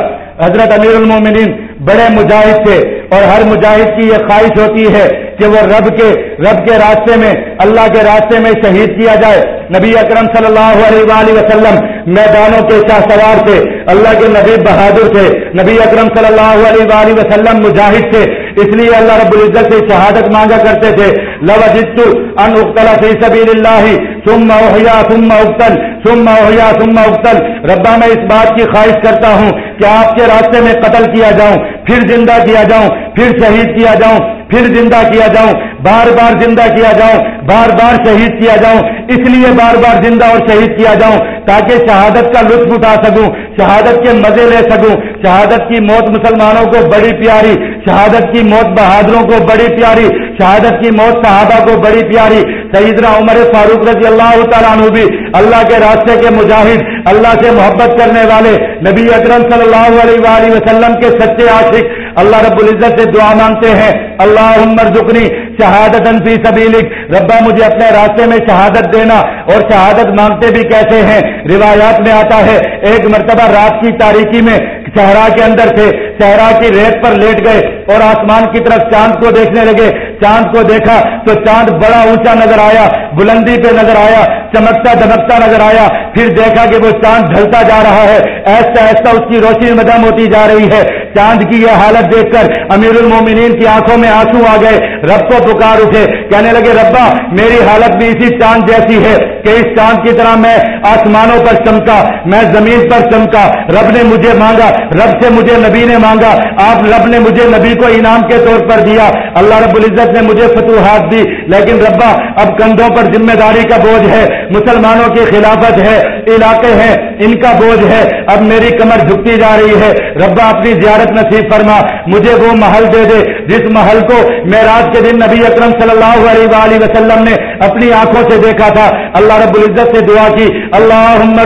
[SPEAKER 1] حضرت امیر المومنین بڑے مجاہد تھے۔ اور ہر مجاہد کی یہ خواہش ہوتی ہے کہ وہ رب کے رب کے راستے میں اللہ کے راستے میں شہید کیا جائے۔ نبی اکرم صلی اللہ علیہ وآلہ وسلم میدانوں کے شاہ سوار تھے۔ اللہ کے نبی بہادر تھے۔ نبی اکرم صلی اللہ علیہ وآلہ وسلم مجاہد تھے۔ اس لیے اللہ رب العزت سے شہادت مانگا کرتے تھے۔ لو جت ان اختلا فی سبیل اللہ ثم اوحیا ثم اختل ثم اوحیا ثم اختل ربا میں اس بات کی خواہش کرتا ہوں کہ آپ کے راستے میں قتل کیا جاؤں، پھر زندہ کیا جاؤں، پھر شہید کیا جاؤں، پھر زندہ کیا جاؤں، بار بار زندہ کیا جاؤں، بار بار شہید کیا جاؤں، اس لیے بار بار زندہ اور شہید کیا جاؤں تاکہ شہادت کا لطف اٹھا سکوں، شہادت کے مزے لے سکوں، شہادت کی موت مسلمانوں کو بڑی پیاری، شہادت کی موت بہادروں کو بڑی پیاری شہادت کی موت صحابہ کو بڑی پیاری، سیدنا عمر فاروق رضی اللہ تعالیٰ عنہ بھی اللہ کے راستے کے مجاہد، اللہ سے محبت کرنے والے نبی اکرم صلی اللہ علیہ وآلہ وسلم کے سچے عاشق، اللہ رب العزت سے دعا مانگتے ہیں اللہ عمر زکنی شہادت فی سبیلک۔ ربا، مجھے اپنے راستے میں شہادت دینا اور شہادت مانگتے بھی کیسے ہیں؟ روایات میں آتا ہے، ایک مرتبہ رات کی تاریخی میں صحرا کے اندر تھے، صحرا کی ریت پر لیٹ گئے اور آسمان کی طرف چاند کو دیکھنے لگے۔ چاند کو دیکھا تو چاند بڑا اونچا نظر آیا، بلندی پہ نظر آیا، چمکتا دمکتا نظر آیا۔ پھر دیکھا کہ وہ چاند ڈھلتا جا رہا ہے ایسا ایسا اس کی روشنی مدم ہوتی جا رہی ہے۔ چاند کی یہ حالت دیکھ کر امیر المومنین کی آنکھوں میں آنسو آ گئے، رب کو پکار اٹھے کہنے لگے، ربا، میری حالت بھی اسی چاند جیسی ہے کہ اس چاند کی طرح میں آسمانوں پر چمکا، میں زمین پر چمکا۔ رب نے مجھے مانگا، رب سے مجھے نبی نے مانگا۔ آپ رب نے مجھے نبی کو انعام کے طور پر دیا۔ اللہ رب العزت نے مجھے فتوحات دی۔ لیکن ربا، اب کندھوں پر ذمہ داری کا بوجھ ہے۔ مسلمانوں کی خلافت ہے، علاقے ہیں، ان کا بوجھ ہے۔ اب میری کمر جھکتی جا رہی ہے۔ ربا، اپنی زیارت نصیب فرما۔ مجھے وہ محل دے دے، جس محل کو میں رات کے دن نبی اکرم صلی اللہ علیہ وآلہ وسلم نے اپنی آنکھوں سے دیکھا تھا۔ اللہ رب العزت سے دعا کی۔ اللہ عمر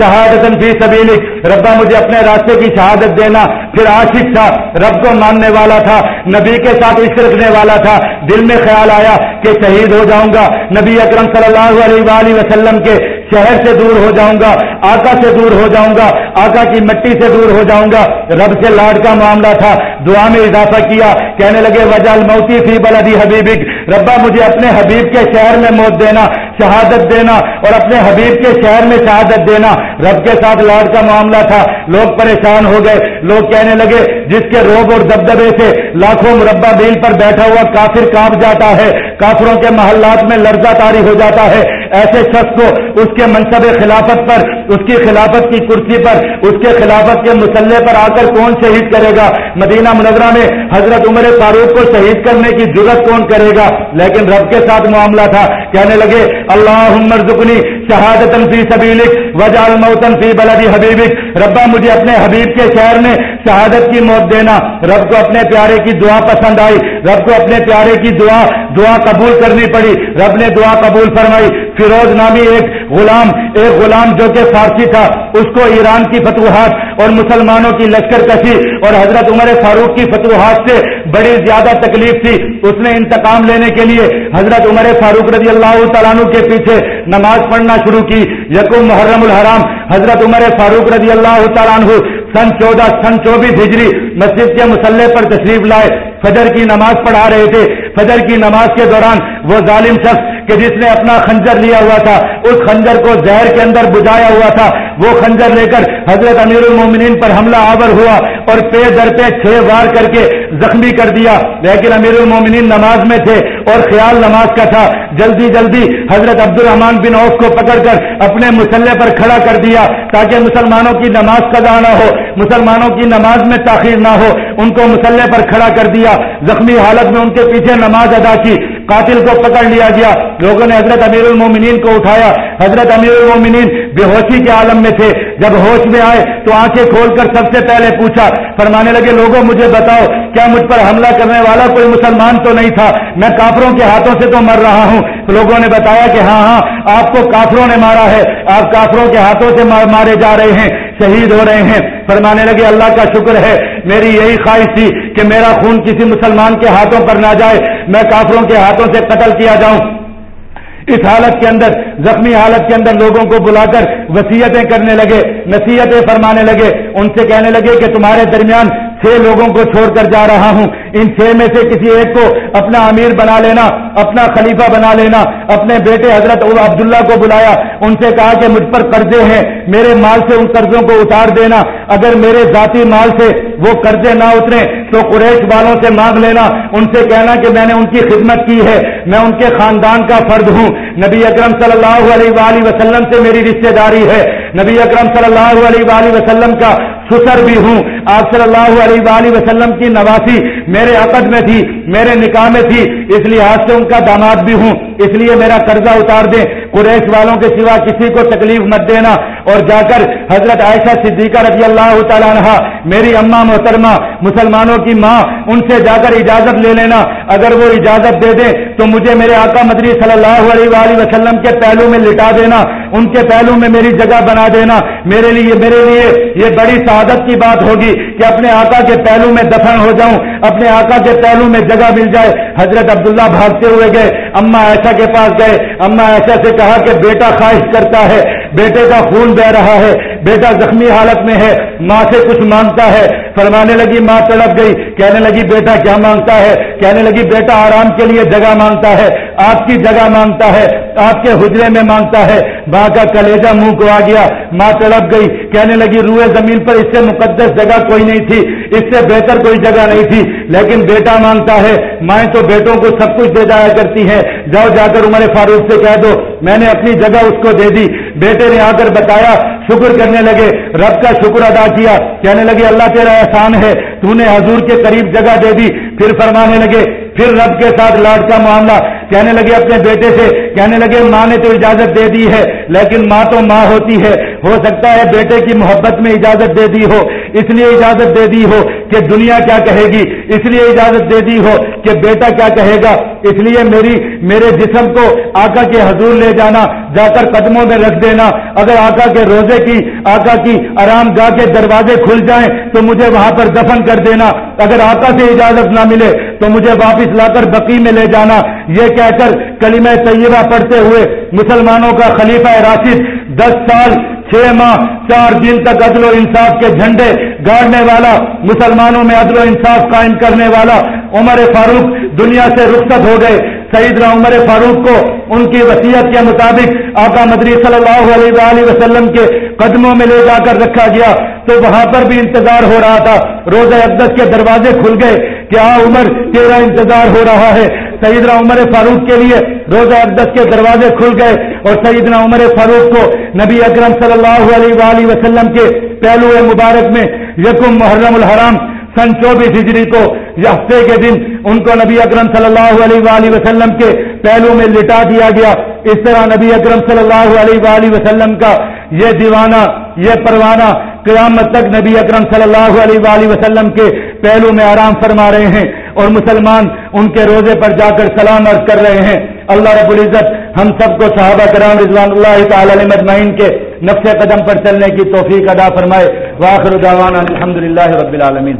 [SPEAKER 1] شہادت فی سبیلک۔ ربا مجھے اپنے راستے کی شہادت دینا۔ پھر عاشق تھا، رب کو ماننے والا تھا، نبی کے ساتھ عشق رکھنے والا تھا۔ دل میں خیال آیا کہ شہید ہو جاؤں گا۔ نبی اکرم صلی اللہ علیہ وآلہ وسلم کے شہر سے دور ہو جاؤں گا، آقا سے دور ہو جاؤں گا، آقا کی مٹی سے دور ہو جاؤں گا۔ رب سے لاڈ کا معاملہ تھا۔ دعا میں اضافہ کیا، کہنے لگے، وجہ موتی تھی بلدی حبیبک ربا مجھے اپنے حبیب کے شہر میں موت دینا شہادت دینا اور اپنے حبیب کے شہر میں شہادت دینا۔ رب کے ساتھ لاڈ کا معاملہ تھا۔ لوگ پریشان ہو گئے۔ لوگ کہنے لگے، جس کے روب اور دبدبے سے لاکھوں مربع بیل پر بیٹھا ہوا کافر کانپ جاتا ہے۔ کافروں کے محلات میں لرزہ تاری ہو جاتا ہے۔ ایسے شخص کو اس کے منصب خلافت پر، اس کی خلافت کی کرسی پر، اس کے خلافت کے مسلح پر آ کر کون شہید کرے گا؟ مدینہ منورہ میں حضرت عمر فاروق کو شہید کرنے کی ضرورت کون کرے گا؟ لیکن رب کے ساتھ معاملہ تھا۔ کہنے لگے اللہ عمر زکنی شہادت فی سبیلک وجال موتن فی بلدی حبیبک۔ ربا، مجھے اپنے حبیب کے شہر میں شہادت کی موت دینا۔ رب کو اپنے پیارے کی دعا پسند آئی۔ رب کو اپنے پیارے کی دعا دعا قبول کرنی پڑی۔ رب نے دعا قبول فرمائی۔ فیروز نامی ایک غلام ایک غلام جو کہ فارسی تھا، اس کو ایران کی فتوحات اور مسلمانوں کی لشکر کشی اور حضرت عمر فاروق کی فتوحات سے بڑی زیادہ تکلیف تھی۔ اس نے انتقام لینے کے لیے حضرت عمر فاروق رضی اللہ تعالیٰ کے پیچھے نماز پڑھنا شروع کی۔ یقم محرم الحرام، حضرت عمر فاروق رضی اللہ تعالیٰ سن چودہ، سن چوبیس ہجری مسجد کے مسلح پر تشریف لائے۔ فجر کی نماز پڑھا رہے تھے۔ فجر کی نماز کے دوران وہ ظالم شخص کہ جس نے اپنا خنجر لیا ہوا تھا، اس خنجر کو زہر کے اندر بجایا ہوا تھا۔ وہ خنجر لے کر حضرت امیر المومنین پر حملہ آور ہوا اور پے در پہ چھ وار کر کے زخمی کر دیا۔ لیکن امیر المومنین نماز میں تھے اور خیال نماز کا تھا۔ جلدی جلدی حضرت عبد الرحمان بن عوف کو پکڑ کر اپنے مسلح پر کھڑا کر دیا تاکہ مسلمانوں کی نماز قضا نہ ہو، مسلمانوں کی نماز میں تاخیر نہ ہو۔ ان کو مسلح پر کھڑا کر دیا۔ زخمی حالت میں ان کے پیچھے نماز ادا کی۔ قاتل کو پکڑ لیا گیا۔ لوگوں نے حضرت امیر المومنین کو اٹھایا۔ حضرت امیر المومنین بے ہوشی کے عالم میں تھے۔ جب ہوش میں آئے تو آنکھیں کھول کر سب سے پہلے پوچھا، فرمانے لگے، لوگوں مجھے بتاؤ، کیا مجھ پر حملہ کرنے والا کوئی مسلمان تو نہیں تھا؟ میں کافروں کے ہاتھوں سے تو مر رہا ہوں۔ لوگوں نے بتایا کہ ہاں ہاں آپ کو کافروں نے مارا ہے۔ آپ کافروں کے ہاتھوں سے مارے جا رہے ہیں، شہید ہو رہے ہیں۔ فرمانے لگے، اللہ کا شکر ہے، میری یہی خواہش تھی کہ میرا خون کسی مسلمان کے ہاتھوں پر نہ جائے، میں کافروں کے ہاتھوں سے قتل کیا جاؤں۔ اس حالت کے اندر، زخمی حالت کے اندر لوگوں کو بلا کر وسیعتیں کرنے لگے، نصیحتیں فرمانے لگے، ان سے کہنے لگے کہ تمہارے درمیان چھ لوگوں کو چھوڑ کر جا رہا ہوں۔ ان چھ میں سے کسی ایک کو اپنا امیر بنا لینا، اپنا خلیفہ بنا لینا۔ اپنے بیٹے حضرت عبداللہ کو بلایا۔ ان سے کہا کہ مجھ پر قرضے ہیں، میرے مال سے ان قرضوں کو اتار دینا۔ اگر میرے ذاتی مال سے وہ قرضے نہ اترے تو قریش والوں سے مانگ لینا۔ ان سے کہنا کہ میں نے ان کی خدمت کی ہے، میں ان کے خاندان کا فرد ہوں۔ نبی اکرم صلی اللہ علیہ وآلہ وسلم سے میری رشتہ داری ہے۔ نبی اکرم صلی اللہ علیہ وآلہ وسلم کا سسر بھی ہوں۔ آپ صلی اللہ علیہ وآلہ وسلم کی نواسی میرے عقد میں تھی، میرے نکاح میں تھی، اس لحاظ سے ان کا داماد بھی ہوں۔ اس لیے میرا قرضہ اتار دیں۔ قریش والوں کے سوا کسی کو تکلیف مت دینا۔ اور جا کر حضرت عائشہ صدیقہ رضی اللہ تعالیٰ عنہ، میری اما محترمہ، مسلمانوں کی ماں، ان سے جا کر اجازت لے لینا۔ اگر وہ اجازت دے دیں تو مجھے میرے آقا مدری صلی اللہ علیہ وآلہ وسلم کے پہلو میں لٹا دینا۔ ان کے پہلو میں میری جگہ بنا دینا۔ میرے لیے میرے لیے یہ بڑی سعادت کی بات ہوگی۔ کہ اپنے آقا کے پہلو میں دفن ہو جاؤں، اپنے آقا کے پہلو میں جگہ مل جائے۔ حضرت عبداللہ بھاگتے ہوئے گئے، اما ایسا کے پاس گئے۔ اما ایسا سے کہا کہ بیٹا خواہش کرتا ہے، بیٹے کا خون بہ رہا ہے۔ بیٹا زخمی حالت میں ہے، ماں سے کچھ مانگتا ہے۔ فرمانے لگی، ماں تڑپ گئی۔ کہنے لگی، بیٹا کیا مانگتا ہے؟ کہنے لگی، بیٹا آرام کے لیے جگہ مانگتا ہے۔ آپ کی جگہ مانگتا ہے، آپ کے حجرے میں مانگتا ہے۔ ماں کا کلیجا منہ کو آ گیا۔ ماں تڑپ گئی۔ کہنے لگی، روئے زمین پر اس سے مقدس جگہ کوئی نہیں تھی، اس سے بہتر کوئی جگہ نہیں تھی۔ لیکن بیٹا مانگتا ہے۔ مائیں تو بیٹوں کو سب کچھ دے جایا کرتی ہے جاؤ، جا کر عمر فاروق سے کہہ دو، میں نے اپنی جگہ اس کو دے دی۔ بیٹے نے آ کر بتایا، شکر کرنے لگے، رب کا شکر ادا کیا، کہنے لگے، اللہ تیرا احسان ہے، تو نے حضور کے قریب جگہ دے دی۔ پھر فرمانے لگے، پھر رب کے ساتھ لاڈ کا معاملہ۔ کہنے لگے اپنے بیٹے سے، کہنے لگے، ماں نے تو اجازت دے دی ہے، لیکن ماں تو ماں ہوتی ہے۔ ہو سکتا ہے بیٹے کی محبت میں اجازت دے دی ہو، اس لیے اجازت دے دی ہو۔ کہ دنیا کیا کہے گی؟ اس لیے اجازت دے دی ہو کہ بیٹا کیا کہے گا؟ اس لیے میری، میرے جسم کو آقا کے حضور لے جانا، جا کر قدموں میں رکھ دینا۔ اگر آقا کے روزے کی، آقا کی آرام گاہ کے دروازے کھل جائیں تو مجھے وہاں پر دفن کر دینا۔ اگر آقا سے اجازت نہ ملے تو مجھے واپس لا کر بقی میں لے جانا۔ یہ کہہ کر کلمہ طیبہ پڑھتے ہوئے مسلمانوں کا خلیفہ راشد دس سال چھ ماہ، چار دن تک عدل و انصاف کے جھنڈے گاڑنے والا، مسلمانوں میں عدل و انصاف قائم کرنے والا عمر فاروق دنیا سے رخصت ہو گئے۔ سیدنا عمر فاروق کو ان کی وصیت کے مطابق آقا مدری صلی اللہ علیہ وآلہ وسلم کے قدموں میں لے جا کر رکھا گیا۔ تو وہاں پر بھی انتظار ہو رہا تھا۔ روز اقدس کے دروازے کھل گئے کیا عمر، تیرا انتظار ہو رہا ہے۔ سیدنا عمر فاروق کے لیے روزہ اقدس کے دروازے کھل گئے اور سیدنا عمر فاروق کو نبی اکرم صلی اللہ علیہ وآلہ وسلم کے پہلو مبارک میں یکم محرم الحرام سن چوبیس ہجری کو ہفتے کے دن ان کو نبی اکرم صلی اللہ علیہ وآلہ وسلم کے پہلو میں لٹا دیا گیا۔ اس طرح نبی اکرم صلی اللہ علیہ وآلہ وسلم کا یہ دیوانہ، یہ پروانہ قیامت تک نبی اکرم صلی اللہ علیہ وآلہ وسلم کے پہلو میں آرام فرما رہے ہیں۔ اور مسلمان ان کے روزے پر جا کر سلام عرض کر رہے ہیں۔ اللہ رب العزت ہم سب کو صحابہ کرام رضوان اللہ تعالی مجمعین کے نقش قدم پر چلنے کی توفیق ادا فرمائے۔ واخر دعوانا الحمد رب العالمین۔